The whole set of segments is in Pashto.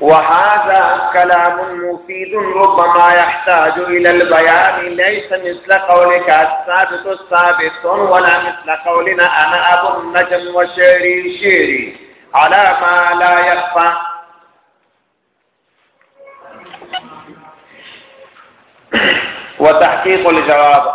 وهذا كلام مفيد ربما يحتاج إلى البيان ليس مثل قولك الثابت الثابت ولا مثل قولنا أنا أبو النجم وشيري شيري على ما لا يخفى وتحقيق الجواب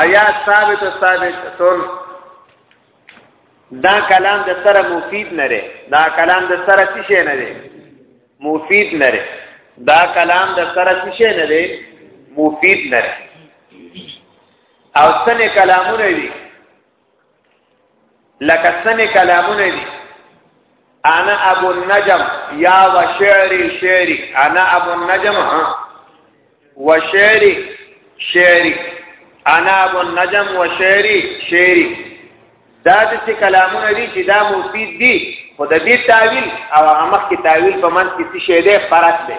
ایا ثابت ثابتون دا کلام د سره مفید نه دی دا کلام د سره څه شی نه دی مفید نه دی دا کلام د سره څه شی نه دی مفید نه دی او څنګه کلامونه دي لکه سمې کلامونه دي انا ابو النجم یا و شعری شعری انا ابو النجم و شعری شعری انا ابو النجم و شعری شعری دا د څه کلامونه دي چې دا مفید دي خو د دې تعویل او هغه مخکې تعویل په منځ کې څه شی دی فرق دی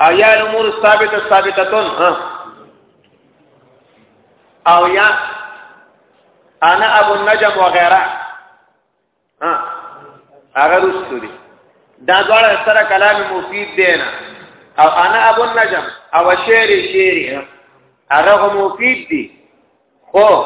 ایا الامور ثابته ثابتتون ها او یا انا ابو النجم وغيرها ها هغه رسول دي دا ډول سره کلام مفید دی نه او انا ابو النجم او شعر شعر هغه مفید دي خو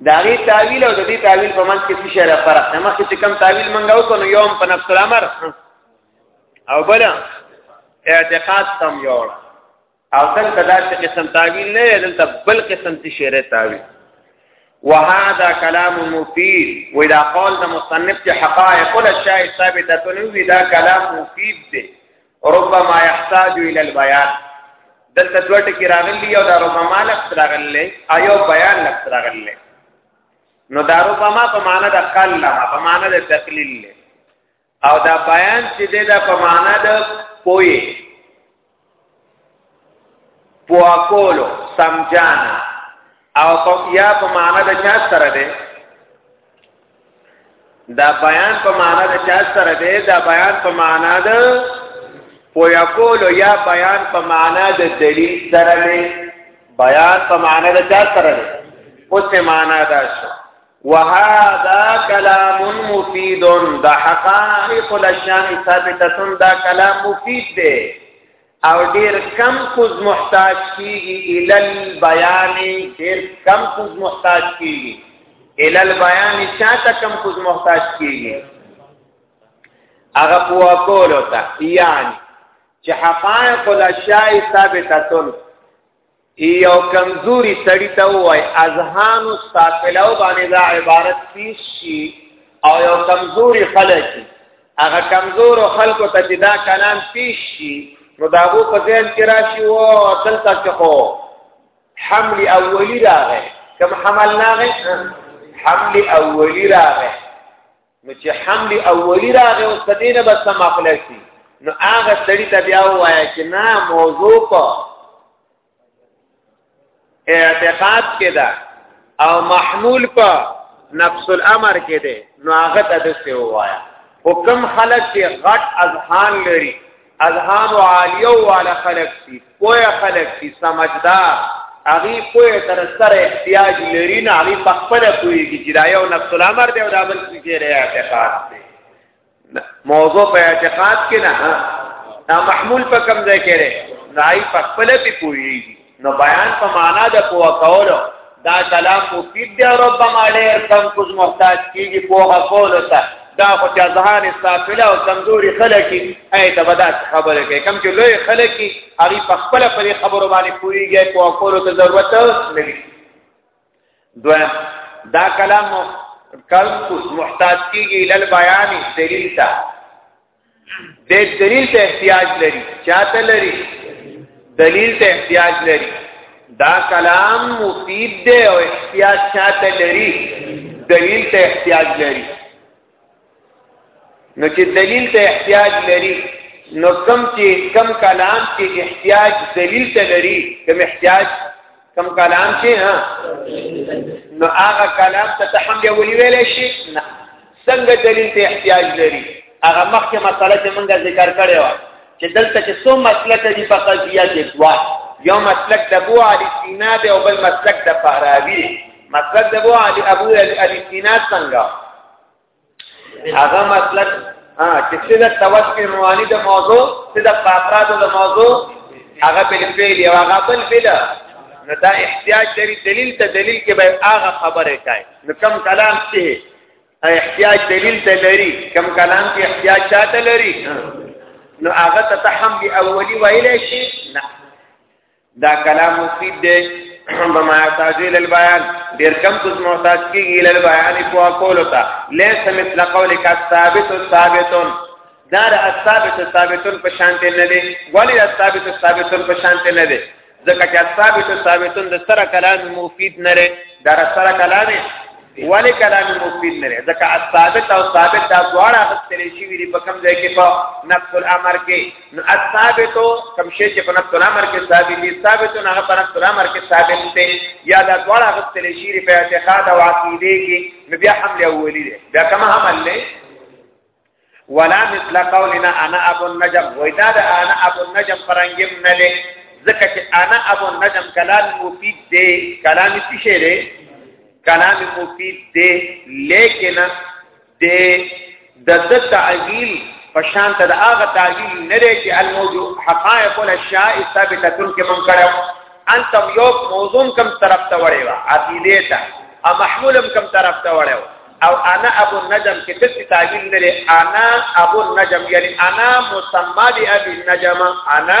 دا غي تعویل او د دې تعویل په منځ کې څه شی فرق نه مخکې کوم تعویل منګاو کنو یوم په نفس الامر او بل اعتقاد تم یوړ او تل کدا چې قسم تعویل نه دلته بل قسم تی شعر تعویل وهذا كلام مفيد واذا قال ده مصنف چې حقائق الاشياء ثابته نو دا كلام مفيد دی ربما يحتاج الى البيان دلته دوه ټکی راغلی او دا ربما لفظ راغلی ایو بیان لفظ راغلی نو دا ربما په معنا د قلما په معنا د تقلیل او دا بیان چې د دا په معنا د پوي پوا کولو سمجان او په یا په معنا د چا سره ده دا بیان په معنا د چا سره ده دا بیان په معنا د پویا کولو یا بیان په معنا د دلیل سره ده بیان په معنا د چا سره ده اوس معنا دا شو وهذا کلام مفید د حقائق الاشان ثابتتون دا کلام مفید دی او ډیر کم کوز محتاج کیږي ال البیان ډیر کم کوز محتاج کیږي ال البیان چاته کم کوز محتاج کیږي هغه پوا کول وتا یعنی چې حقائق الاشیاء ثابتتون یو کمزوري سړی ته وای اذهان استاقلو باندې دا عبارت پیش شي او یو کمزوري خلک هغه کمزور خلکو ته چې دا کلام پیش شي نو دا وو په ځین کې راشي او دلته کې خو حمل اولی راغی کوم حمل ناغه حمل اولی راغی نو چې حمل اولی راغی اوس په دینه بس سم اخلاصي نو هغه سړی ته بیا وایي چې نه موضوع په اعتقاد کې ده او محمول په نفس الامر کې ده نو هغه ته د څه وایي حکم خلک چې غټ اذهان لري اذهان عالیه والا خلق دي پوهه خلق دي سمجدار هغه پوهه تر سره احتیاج لري نه هغه په خپل کویږي چې دا یو نفس الامر دی او دا بل څه دی اعتقاد دی موضوع په اعتقاد کې نه دا محمول په کوم ځای کې دی نه هغه په خپل به کویږي نو بیان په معنا د پوه کولو دا کلام مفید دی ربما ډیر کم کوز محتاج کیږي پوه کولو ته دا خو چې ځهان استافله او کمزوري خلک ای ته بدا خبره کوي کم چې لوی خلک هغه په خپل پر خبرو باندې پوریږي پوه کولو ته ضرورت نه لري دویم دا کلام کلام کوز محتاج کیږي لل بیان دلیل ته د دلیل ته احتیاج لري چاته لري دلیل ته احتیاج لري دا کلام مفید دی او احتیاج چاته لري دلیل ته احتیاج لري نو چې دلیل ته احتیاج لري نو کم چې کم کلام کې احتیاج دلیل ته لري کم احتیاج کم کلام چې ها نو هغه کلام ته ته هم دی ولي ویل شي نه څنګه دلیل ته احتیاج لري هغه مخکې مسله چې موږ ذکر کړې و چې دلته چې څو مسلک دي په قضیه کې دوا یو مسلک د ابو علي سینا دی او بل مسلک د فاراوی مسلک د ابو علي ابو علي سینا څنګه هغه مطلب ها چې سله توسل رواني د موضوع چې د افراد د موضوع هغه په فعل او هغه بل بل نو دا احتیاج لري دلیل ته دلیل کې به هغه خبره کوي نو کم کلام څه احتیاج دلیل ته لري کم کلام کې احتیاج چاته لري نو هغه ته تحم دی اولی ویل شي نه دا کلام مفید دی بما يحتاج الى البيان ډیر کم کوز محتاج کیږي الى البيان کو اقول تا ليس مثل قولك الثابت الثابت دار الثابت الثابت په شان ته نه دی ولی الثابت الثابت په شان ته نه دی ځکه چې الثابت الثابت د سره کلام مفید نه لري دار سره کلام ولی کلام مفید نه لري ځکه الثابت او ثابت دا دواړه غسل شي ویری په کم ځای کې په نفس الامر کې نو الثابت کوم شی چې په نفس الامر کې ثابت دي ثابت نه په نفس الامر کې ثابت دي یا دا دواړه غسل شي په اعتقاد او عقیده کې نو بیا حمل اولی دی دا کوم حمل نه ولا مثل قولنا انا ابو النجم وإذا انا ابو النجم فرنجم نه لې ځکه چې انا ابو النجم کلام مفید دی کلام څه شی دی کلام مفید دی لیکن د د د تعجیل په شان ته د هغه تعجیل نه لري چې الموجود حقائق الاشیاء ثابته کې مونږ کړو انت یو موضوع کم طرف ته وړي وا عقیده ته او محمولم کم طرف ته وړي او انا ابو النجم کې د تعجیل نه لري انا ابو النجم یعنی انا مسمى ابي النجم انا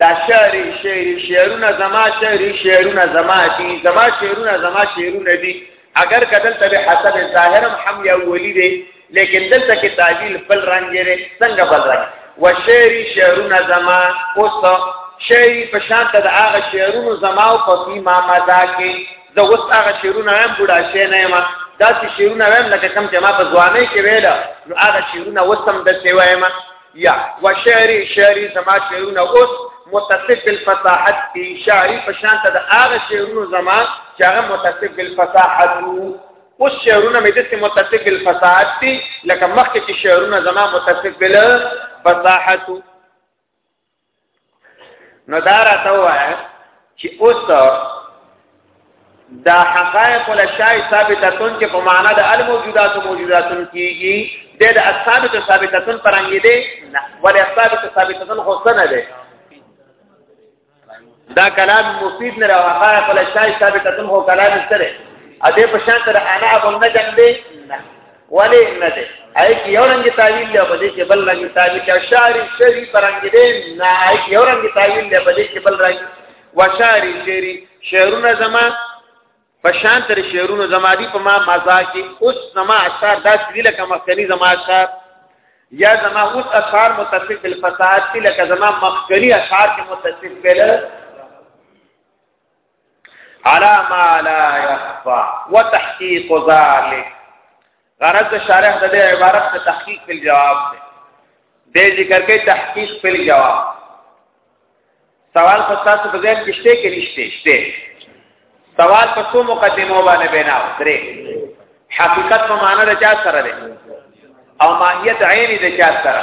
دا شعر شعر شعرونه زما شعر شعرونه زما دي زما شعرونه زما شعرونه دي اگر کدل تبع حسب ظاهرم حم یا ولی دی لیکن دلته کې تعبیر بل رنگ لري څنګه بل رنگ و شعر شعرونه زما اوس شعر په شان ته د هغه شعرونو زما او په فيما مزا کې زه اوس هغه شعرونه هم بډا شې نه ما دا چې شعرونه هم لکه کم چې ما په ځواني کې ویل نو هغه شعرونه وسم د سیوایم یا و شعری شعری زما شعرونه اوس متصف بالفصاحت دی شعری په شان ته د هغه شعرونو زما چې هغه متصف بالفصاحت اوس شعرونه مې دسه متصف بالفصاحت دي لکه مخکې چې شعرونه زما متصف بالفصاحت نو دا راته وایي چې اوس دا حقایق له شای ثابتتون کې په معنا د الموجودات او موجوداتن کېږي د د ثابت ثابتتون پرانګې دي نه ولې ثابت ثابتتون خو څه نه دي دا کلام مفید نه راو حقایق له شای ثابتتون خو کلام سره ا دې په شان تر انا ابو نجم دی نه ولی نه دی آی کی یو رنګ تعویل دی په دې کې بل رنګ تعویل دی شاری شری پرنګ دی نه آی کی یو رنګ تعویل دی په دې کې بل رنګ وشاری شری شعرونه زما په شان تر شعرونه زما دی په ما مزا کې اوس زما اثر دا سړي لکه مخکنی زما اثر یا زما اوس اثر متصف بالفساد لکه زما مخکنی اثر کې متصف بل على ما لا يخفى وتحقيق ذلك غرض شارح د دې عبارت ته تحقیق په جواب دی د ذکر کې تحقیق په جواب سوال په تاسو په ځای کې شته کې نشته شته سوال په څو مقدمو باندې بنا درې حقیقت په معنا د چا سره دی او ماهیت عین د چا سره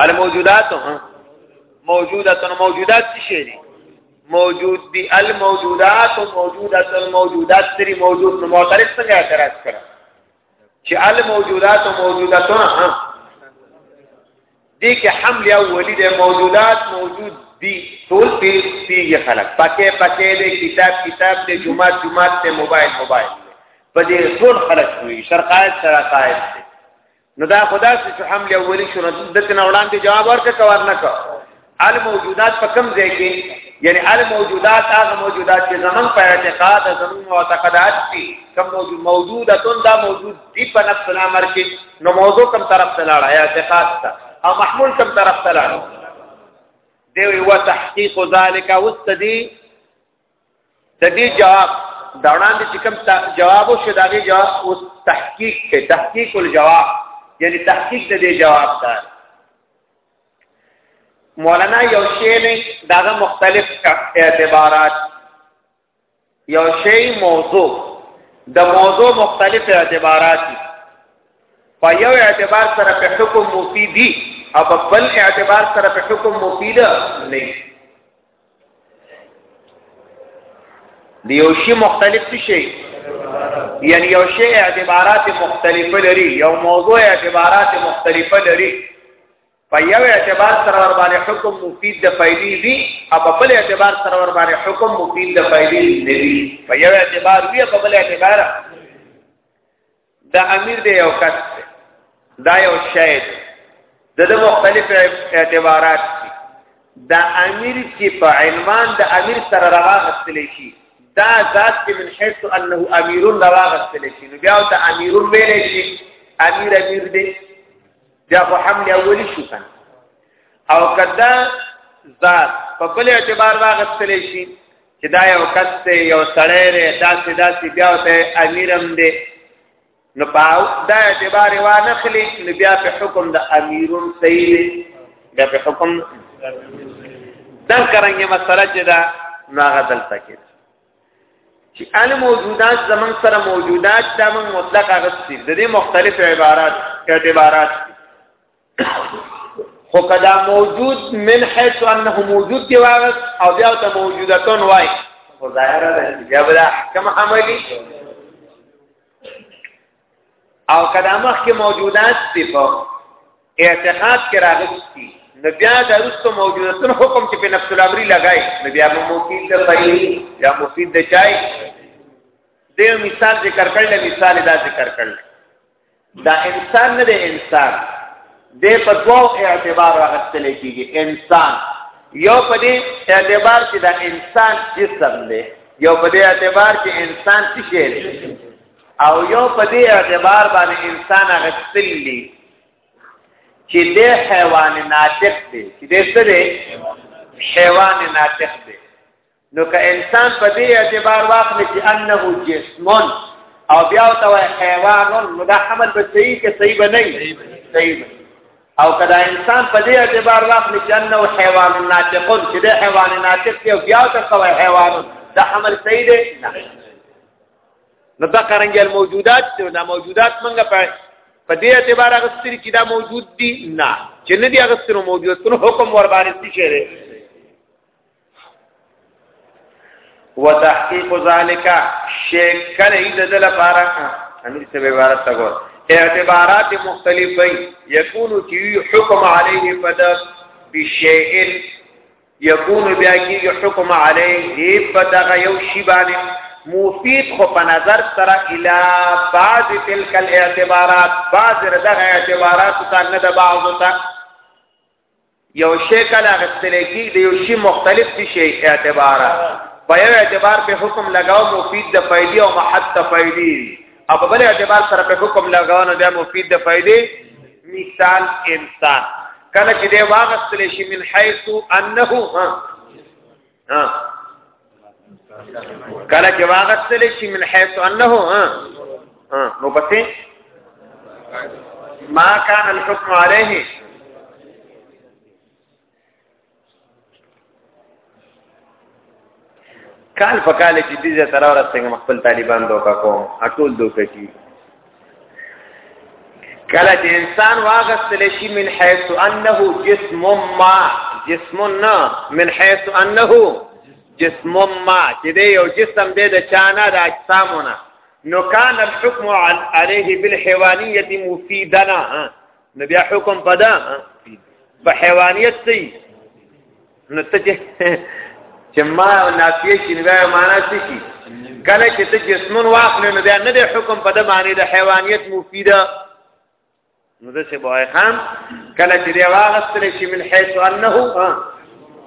الموجودات موجودات موجودات څه شي دي موجود دي الموجودات موجودات الموجودات سری موجود نو معترض څنګه اعتراض کړ چې الموجودات موجوداتونه دي کې حمل او ولید موجودات موجود دي ټول په پیږي خلک پکې پکې دې کتاب کتاب دې جمعه جمعه ته موبایل موبایل په دې ټول خلک وي شرقایت شرقایت نو دا خدا چې حمل اولی شو نو دته نه وړاندې جواب ورکړ کور نه کړ ال موجودات په کم ځای کې یعنی ال موجودات هغه موجودات چې زمون په اعتقاد زمون معتقدات دي کم موجود موجوداتون دا موجود دي په نفس الامر کې نو موضوع کم طرف ته لاړه اعتقاد ته او محمول کم طرف ته لاړه دی وی وتحقیق ذالک واستدی د دې جواب دا وړاندې چې کوم جواب او شداغي جواب او تحقیق کې تحقیق الجواب یعنی تحقیق د دې جواب ده مولانا یو شی نه داغه مختلف اعتبارات یو شی موضوع د موضوع مختلف اعتبارات دي په یو اعتبار سره په حکم مفیدی او په بل اعتبار سره په حکم مفید نه دی یو شی مختلف څه شي یعنی یو شی اعتبارات مختلفه لري یو موضوع اعتبارات مختلفه لري په یو اعتبار سره ور باندې حکم مفید د فائدې وی او په بل اعتبار سره ور باندې حکم مفید د فائدې نه وی په یو اعتبار وی په بل اعتبار دا امیر دی یو کس دی دا یو شاید د د مختلف اعتبارات دي دا امیر چې په عنوان د امیر سره راغستل شي دا ذات چې من حيث انه امیر راغستل شي نو بیا ته امیر ویل شي امیر امیر دی دا خو حمله اولی شو کنه او کدا ذات په بل اعتبار راغستل شي چې دا یو کس دی یو سړی دی داسې داسې بیا ته امیرم دی نو پاو دا اعتبار و نه خلی نو بیا په حکم د امیرون صحیح دی بیا په حکم دا کرانګه مسله چې دا ناغه دلته کې چې ال موجودات زمون سره موجودات دا من مطلق غستی د دې مختلف عبارات اعتبارات خو کدا موجود من حيث انه موجود دی واغس او بیا ته موجودتون وای خو ظاهره ده بیا بل احکام عملی او کدا مخ کې موجودات دي په اعتقاد کې راغستي نو بیا د رسو موجودتون حکم چې په نفس الامر لګای نو بیا مو مفید د فعیل یا مفید د چای دیو مثال ذکر کړل مثال دا ذکر کړل دا انسان نه دی انسان د په دوو اعتبار راغستل کیږي انسان یو په دې اعتبار چې دا انسان جسم دی یو په دې اعتبار چې انسان څه شی دی او یو په دې اعتبار باندې انسان غستل دي چې د حیوان ناطق دی چې د څه دی حیوان ناطق دی نو که انسان په دې اعتبار واخلي چې انه جسم او بیا ته وای حیوان نو دا حمل به صحیح کې صحیح به نه صحیح به او کدا انسان په دې اعتبار واخلي چې انه حیوان ناطق چې د حیوان ناطق دی بیا ته سوی حیوان دا حمل صحیح دی نه نو دا قرنګ الموجودات ته دا موجودات منګه په په دې اعتبار هغه ستري چې دا موجود دي نه چې نه دي هغه ستري موجود نو حکم ور باندې شي وتحقیق ذالک شیک کړی د دل لپاره امیر څه عبارت تا ګور اعتبارات مختلفی یکون کی حکم علیه پد بشیء یکون بیا کی حکم علیه پد یو شی باندې مفید خو په نظر سره الی بعض تلک الاعتبارات بعض دغه اعتبارات ته نه د بعض ته یو شی کله غستل کی د یو شی مختلف شی اعتبار په یو اعتبار په حکم لگاو مفید د فائدې او محد د فائدې او په بل اعتبار سره په حکم لگاو نو د مفید د فائدې مثال انسان کله چې دی واغستل شي من حيث انه ها کله چې واغستل شي من حيث انه ها نو پسې ما كان الحكم عليه کال په کال چې دې زه تر ورسېږم خپل طالبان دوکا کوم اټول دوکا کی کله چې انسان واغستل شي من حيث انه جسم ما جسم نه من حيث انه جسم ما چې دی یو جسم دی د چانه د اجسامونه نو کان الحكم عليه بالحيوانيه مفيدنا نو بیا حکم پدا په حیوانیت سي نو ته چې چې ما نافیه شي نو معنا څه شي کله چې ته جسمون واخلې نو بیا نه د حکم په د معنی د حیوانیت مفیده نو د څه بوای خان کله چې دی واغستل شي من حيث انه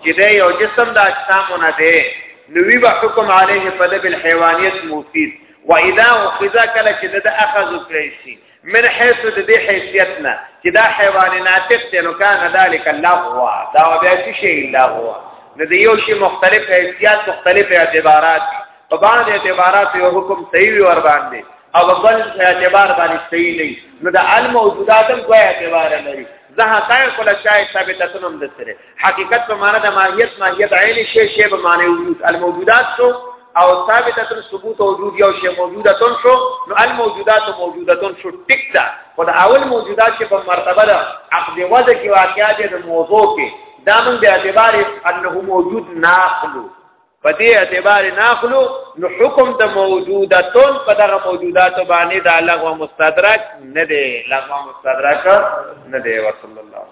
چې دی یو جسم د اجسامونه دی نو وی به حکم عليه په د حیوانیت مفید واذا اخذ کله چې د اخذ کړی شي من حيث د دې حیثیت نه چې دا حیوان ناطق دی نو کان ذلک الله هو دا بیا څه شی الله هو نو د یو شی مختلف حیثیت مختلف اعتبارات په باندې اعتبارات یو حکم صحیح وي ور باندې او بل اعتبار باندې صحیح نه نو د علم موجوداتم کوی اعتبار لري زه حقایق ولا شای ثابتتون هم دسره حقیقت په معنا د ماهیت ماهیت عین شی شی په معنی وجود الموجودات شو او ثابتتون ثبوت وجود یو شی موجودتون شو نو الموجودات موجودتون شو ټیک ده خو د اول موجودات چې په مرتبه ده عقد وضع کې واقعیا د موضوع کې دا موږ به اعتبار انه موجود ناخلو په دې اعتبار ناخلو نو حکم د موجوداتون په دغه موجودات باندې د لغو مستدرک نه دی لغو مستدرک نه دی وصلی الله